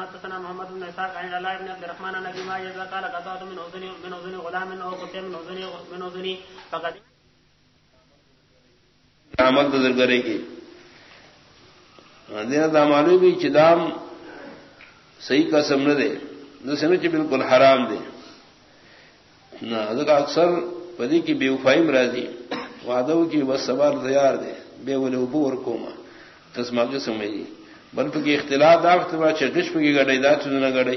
حدثنا محمد بن اسحاق عن الله بن عبد الرحمن عن ابي ماجد قال قطعت من اذن من اذن غلام او قطع من اذن من اذن فقد عمل نظر کرے گی۔ دینا دا معلوم بھی چدام صحیح کا سم نہ دے۔ نہ چ بالکل حرام دے۔ نہ اکثر پدی کی بے وفائی مرادی وادو کی بس سوار تیار دے۔ بے ولے ابو اور کوما۔ تسما کے سمجھی بلکہ کی اختلاف داخت با چکش کی گڑی دا نہ گڑی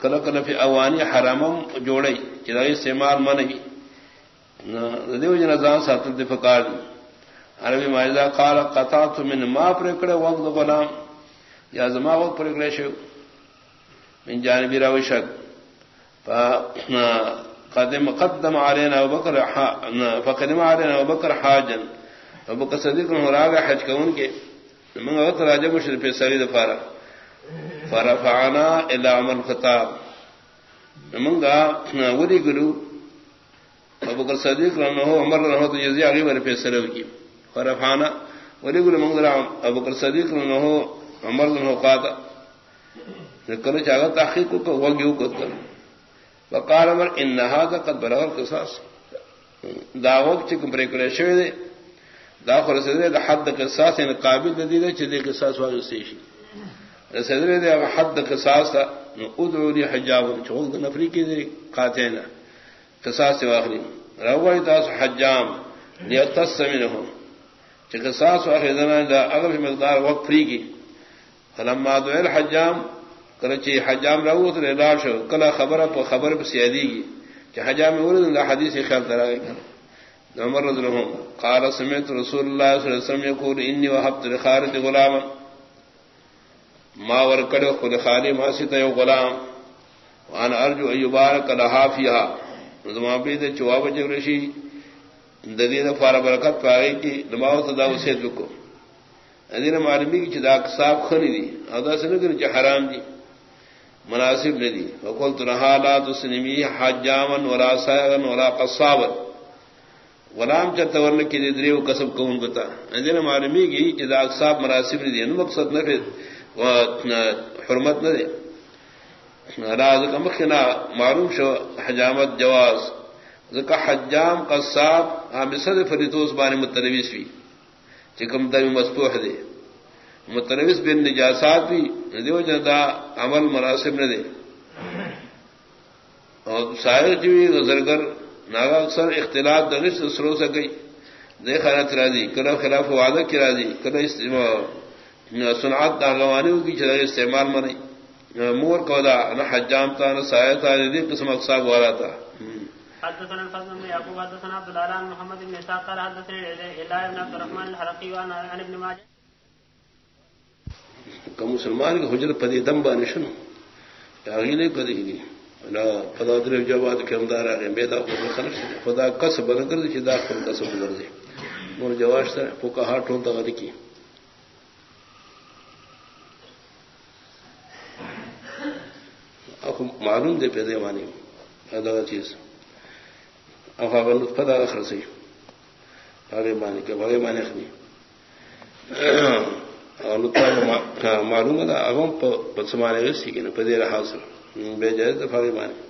کل کل فی اوانی حرامم جوڑی چدا استعمال منی. دیو جن ازان ساتل دی فقار دی عربی ماجدہ قال قطعت من ما پرکڑے وقت غلام. یا زما وقت پرکڑے شو. من جانبی راوی شک. قدم قدم علينا ابو بکر فقدم علينا ابو بکر حاجا ابو بکر صدیق نے حج کون کے من وقت راجہ مشرف سعید فارا فرفعنا الى عمل خطاب من گا گلو. ابو بکر صدیق نے ہو عمر نے تو یزی اگے ور پہ سرو کی فرفعنا ودی گلو من گا ابو بکر صدیق نے ہو عمر نے ہو قاتا کل چاہا تحقیق کو وگیو کو کر. وقال عمر ان هذا قد بلغ القصاص. داوک چکم پریکڑے شوی دے. داخل صدر دا حد قصاص ان قابل دے دے چھ دے قصاص واجو سیشی صدر دے حد قصاص تا نو ادعو لی حجاب چھ نفری کی دے قاتین قصاص واخری روای تاس حجام لیتص منهم. چھ قصاص واخری دنا دا اغلب مقدار وقت فری کی فلما دعا الحجام کلچی حجام رو تو لاڑ شو. کلا خبر پہ خبر پہ سیادی گی کہ حجام ورد اللہ حدیث خیال ترا گئی عمر رضی اللہ عنہ قال سمعت رسول اللہ صلی اللہ علیہ وسلم يقول انی وهبت لخالد غلاما ما ورکڑ خود خالی ما ست یو غلام. وانا ارجو ان يبارك لها فيها زما بيد جواب جگرشی ددی فار برکت پائی کی نماز ادا سے کو ادین معلومی کی چدا صاحب خنی دی. ادا سے نہ حرام دی. مناسب ندی. وقل تو رہا لا تسلمی حجامن ولا سائغن ولا قصابن غلام چرتا ورن کی دری و کسب کون بتا اندین معلومی کی جدا اقصاب مناسب ندی ان مقصد نہ حرمت نہ دے راز کمخنا معلوم شو، حجامت جواز. ذکا حجام، قصاب ہم صد فریتوس بانی متنویس بھی چکم دمی مسپوح دے متنوس بن نجاسات بھی دیو جنتا عمل مناسب نہ دے اور سائر جی زرگر ناگا اکثر اختلاف دنس سرو سے گئی. دے خیرت راضی کلا خلاف وعدہ کی راضی کلا سنعت داغوانی کی چلا استعمال منی. مور کو دا نہ حجام تھا نہ سایہ تھا دی قسم اقساب والا تھا حدثنا الفضل بن يعقوب حدثنا عبد الله محمد بن اسحاق قال حدثنا الى ابن عبد الرحمن الحرقي وعن ابن ماجه. کہ مسلمان کے حجر پدی دم بانشن نہیں پدی گی خدا در کے آ گئے خدا کس بن کر دا خود کس بن جواز کی معلوم دے پہ مانی ادا چیز. اب اگر لطف دا سی آگے مانی کے بڑے مانے خنی معلوم ہے اگم پسمانے سیکھنے پدے رہا سر بے جائز دفاع بھی مانے